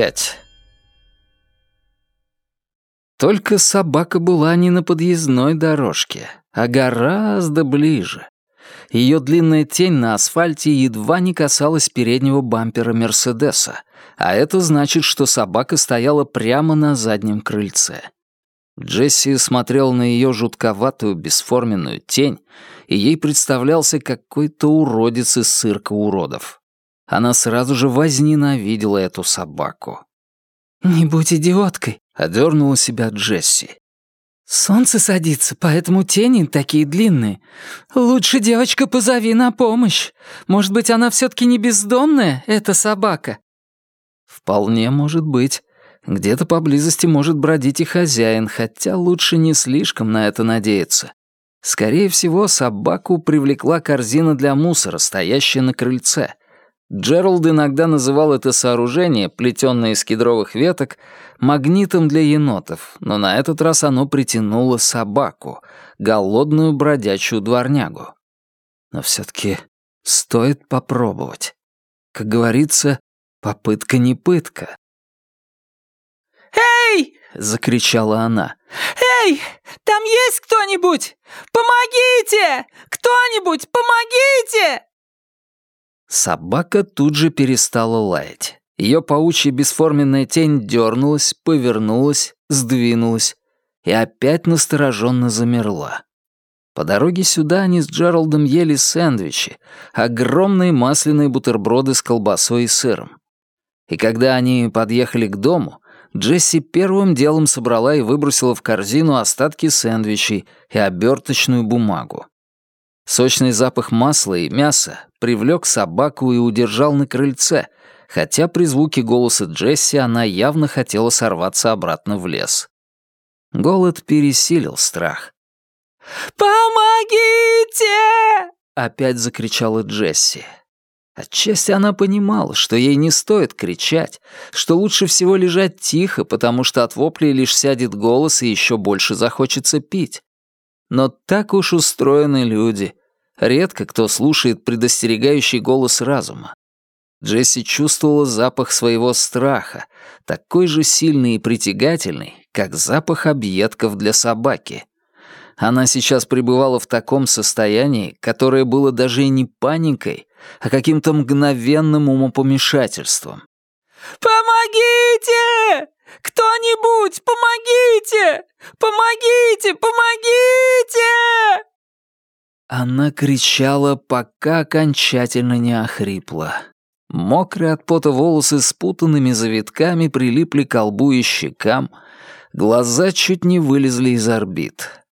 пять. Только собака была не на подъездной дорожке, а гораздо ближе. Ее длинная тень на асфальте едва не касалась переднего бампера Мерседеса, а это значит, что собака стояла прямо на заднем крыльце. Джесси смотрел на ее жутковатую бесформенную тень, и ей представлялся какой-то уродец из цирка уродов. Она сразу же возненавидела эту собаку. «Не будь идиоткой», — одернула себя Джесси. «Солнце садится, поэтому тени такие длинные. Лучше, девочка, позови на помощь. Может быть, она все таки не бездомная, эта собака?» «Вполне может быть. Где-то поблизости может бродить и хозяин, хотя лучше не слишком на это надеяться. Скорее всего, собаку привлекла корзина для мусора, стоящая на крыльце. Джеральд иногда называл это сооружение, плетённое из кедровых веток, магнитом для енотов, но на этот раз оно притянуло собаку, голодную бродячую дворнягу. Но всё-таки стоит попробовать. Как говорится, попытка не пытка. «Эй!» — закричала она. «Эй! Там есть кто-нибудь? Помогите! Кто-нибудь, помогите!» Собака тут же перестала лаять. Ее паучья бесформенная тень дернулась, повернулась, сдвинулась и опять настороженно замерла. По дороге сюда они с Джералдом ели сэндвичи, огромные масляные бутерброды с колбасой и сыром. И когда они подъехали к дому, Джесси первым делом собрала и выбросила в корзину остатки сэндвичей и оберточную бумагу. Сочный запах масла и мяса привлек собаку и удержал на крыльце, хотя при звуке голоса Джесси она явно хотела сорваться обратно в лес. Голод пересилил страх. «Помогите!» — опять закричала Джесси. Отчасти она понимала, что ей не стоит кричать, что лучше всего лежать тихо, потому что от воплей лишь сядет голос и еще больше захочется пить. Но так уж устроены люди. Редко кто слушает предостерегающий голос разума. Джесси чувствовала запах своего страха, такой же сильный и притягательный, как запах объедков для собаки. Она сейчас пребывала в таком состоянии, которое было даже и не паникой, а каким-то мгновенным умопомешательством. «Помогите! Кто-нибудь, помогите! Помогите! Помогите!» Она кричала, пока окончательно не охрипла. Мокрые от пота волосы с путанными завитками прилипли к лбу и щекам, глаза чуть не вылезли из орбит.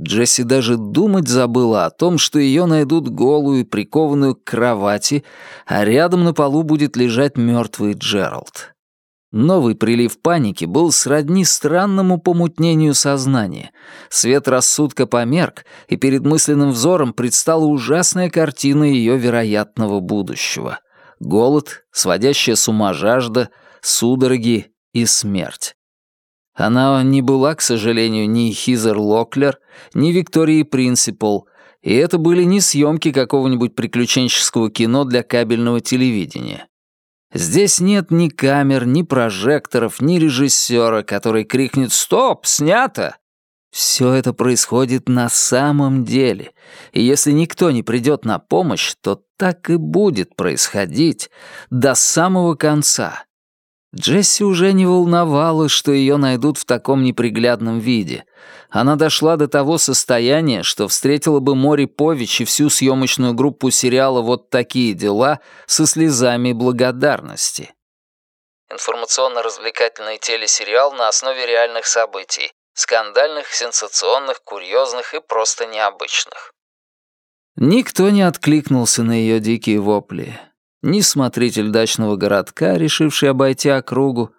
Джесси даже думать забыла о том, что ее найдут голую, прикованную к кровати, а рядом на полу будет лежать мертвый Джеральд. Новый прилив паники был сродни странному помутнению сознания. Свет рассудка померк, и перед мысленным взором предстала ужасная картина ее вероятного будущего. Голод, сводящая с ума жажда, судороги и смерть. Она не была, к сожалению, ни Хизер Локлер, ни Виктории Принципал, и это были не съемки какого-нибудь приключенческого кино для кабельного телевидения. Здесь нет ни камер, ни прожекторов, ни режиссера, который крикнет «Стоп! Снято!». Все это происходит на самом деле, и если никто не придет на помощь, то так и будет происходить до самого конца, Джесси уже не волновало, что ее найдут в таком неприглядном виде. Она дошла до того состояния, что встретила бы Мори Пович и всю съемочную группу сериала «Вот такие дела» со слезами благодарности. Информационно-развлекательный телесериал на основе реальных событий. Скандальных, сенсационных, курьезных и просто необычных. Никто не откликнулся на ее дикие вопли ни смотритель дачного городка, решивший обойти округу,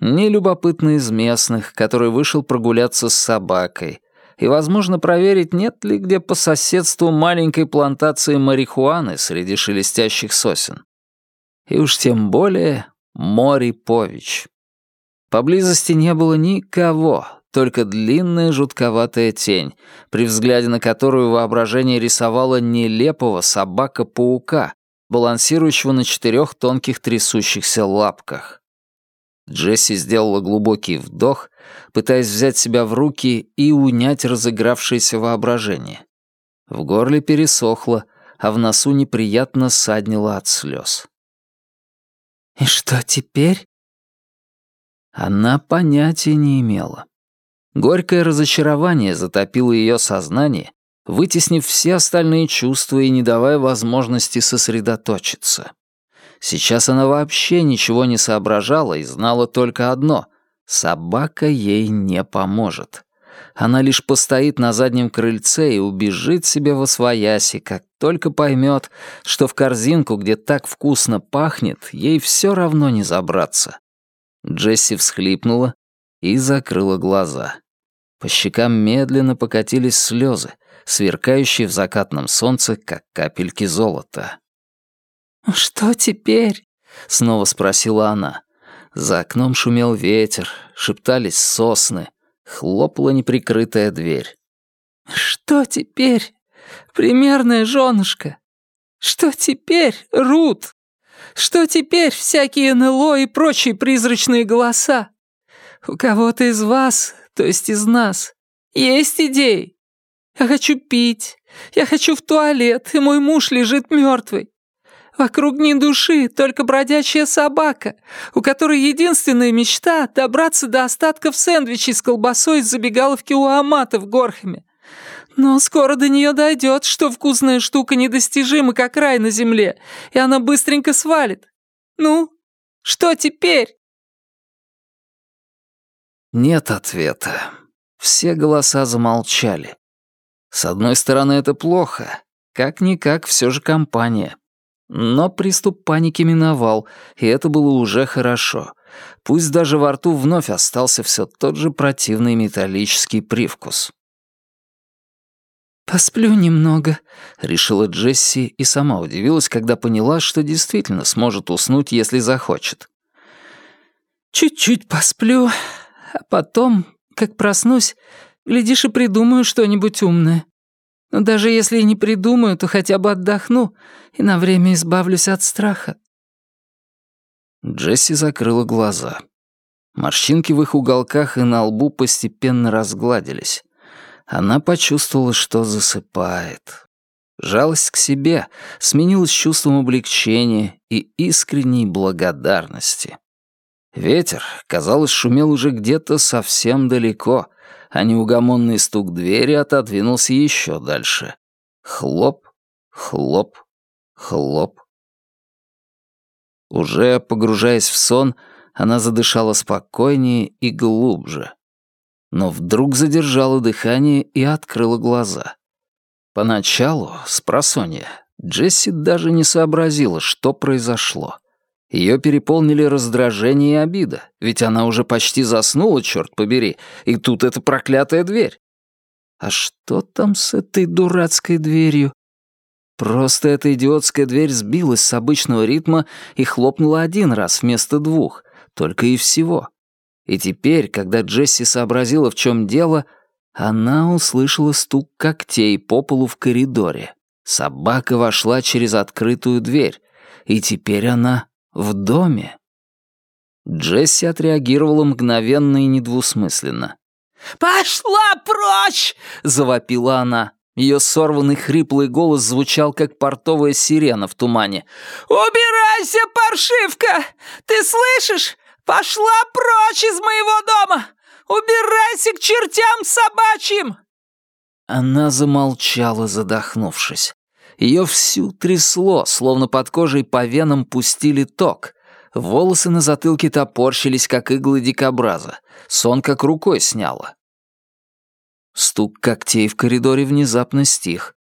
ни любопытный из местных, который вышел прогуляться с собакой, и, возможно, проверить, нет ли где по соседству маленькой плантации марихуаны среди шелестящих сосен. И уж тем более Мори Пович. Поблизости не было никого, только длинная жутковатая тень, при взгляде на которую воображение рисовало нелепого собака-паука, балансирующего на четырех тонких трясущихся лапках. Джесси сделала глубокий вдох, пытаясь взять себя в руки и унять разыгравшееся воображение. В горле пересохло, а в носу неприятно саднило от слез. «И что теперь?» Она понятия не имела. Горькое разочарование затопило ее сознание, вытеснив все остальные чувства и не давая возможности сосредоточиться. Сейчас она вообще ничего не соображала и знала только одно — собака ей не поможет. Она лишь постоит на заднем крыльце и убежит себе во свояси, как только поймет, что в корзинку, где так вкусно пахнет, ей все равно не забраться. Джесси всхлипнула и закрыла глаза. По щекам медленно покатились слезы, сверкающие в закатном солнце, как капельки золота. «Что теперь?» — снова спросила она. За окном шумел ветер, шептались сосны, хлопала неприкрытая дверь. «Что теперь, примерная женушка? Что теперь, Рут? Что теперь всякие НЛО и прочие призрачные голоса? У кого-то из вас, то есть из нас, есть идеи? Я хочу пить, я хочу в туалет, и мой муж лежит мертвый. Вокруг ни души, только бродячая собака, у которой единственная мечта — добраться до остатков сэндвичей с колбасой из забегаловки у Амата в Горхаме. Но скоро до нее дойдет, что вкусная штука недостижима, как рай на земле, и она быстренько свалит. Ну, что теперь? Нет ответа. Все голоса замолчали. С одной стороны, это плохо. Как-никак, все же компания. Но приступ паники миновал, и это было уже хорошо. Пусть даже во рту вновь остался все тот же противный металлический привкус. «Посплю немного», — решила Джесси и сама удивилась, когда поняла, что действительно сможет уснуть, если захочет. «Чуть-чуть посплю, а потом, как проснусь, глядишь и придумаю что-нибудь умное. Но даже если и не придумаю, то хотя бы отдохну и на время избавлюсь от страха». Джесси закрыла глаза. Морщинки в их уголках и на лбу постепенно разгладились. Она почувствовала, что засыпает. Жалость к себе сменилась чувством облегчения и искренней благодарности. Ветер, казалось, шумел уже где-то совсем далеко, а неугомонный стук двери отодвинулся еще дальше. Хлоп, хлоп, хлоп. Уже погружаясь в сон, она задышала спокойнее и глубже. Но вдруг задержала дыхание и открыла глаза. Поначалу, с просонья, Джесси даже не сообразила, что произошло. Ее переполнили раздражение и обида, ведь она уже почти заснула, черт побери, и тут эта проклятая дверь. А что там с этой дурацкой дверью? Просто эта идиотская дверь сбилась с обычного ритма и хлопнула один раз вместо двух, только и всего. И теперь, когда Джесси сообразила, в чем дело, она услышала стук когтей по полу в коридоре. Собака вошла через открытую дверь, и теперь она в доме. Джесси отреагировала мгновенно и недвусмысленно. «Пошла прочь!» — завопила она. Ее сорванный хриплый голос звучал, как портовая сирена в тумане. «Убирайся, паршивка! Ты слышишь? Пошла прочь из моего дома! Убирайся к чертям собачьим!» Она замолчала, задохнувшись. Ее всю трясло, словно под кожей по венам пустили ток. Волосы на затылке топорщились, как иглы дикобраза. Сон как рукой сняло. Стук когтей в коридоре внезапно стих.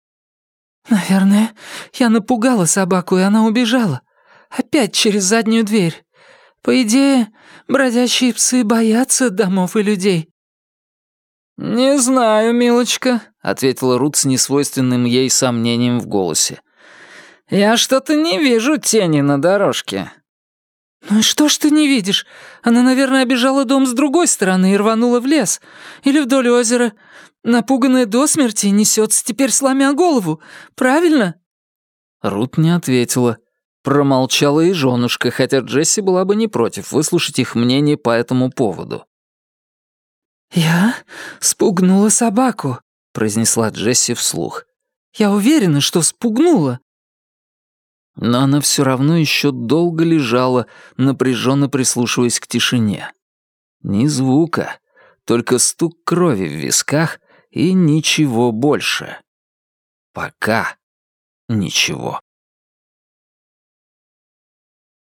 «Наверное, я напугала собаку, и она убежала. Опять через заднюю дверь. По идее, бродячие псы боятся домов и людей». «Не знаю, милочка», — ответила Рут с несвойственным ей сомнением в голосе. «Я что-то не вижу тени на дорожке». «Ну и что ж ты не видишь? Она, наверное, обижала дом с другой стороны и рванула в лес. Или вдоль озера. Напуганная до смерти несется теперь сломя голову. Правильно?» Рут не ответила. Промолчала и женушка, хотя Джесси была бы не против выслушать их мнение по этому поводу. «Я спугнула собаку», — произнесла Джесси вслух. «Я уверена, что спугнула». Но она все равно еще долго лежала, напряженно прислушиваясь к тишине. Ни звука, только стук крови в висках и ничего больше. Пока ничего.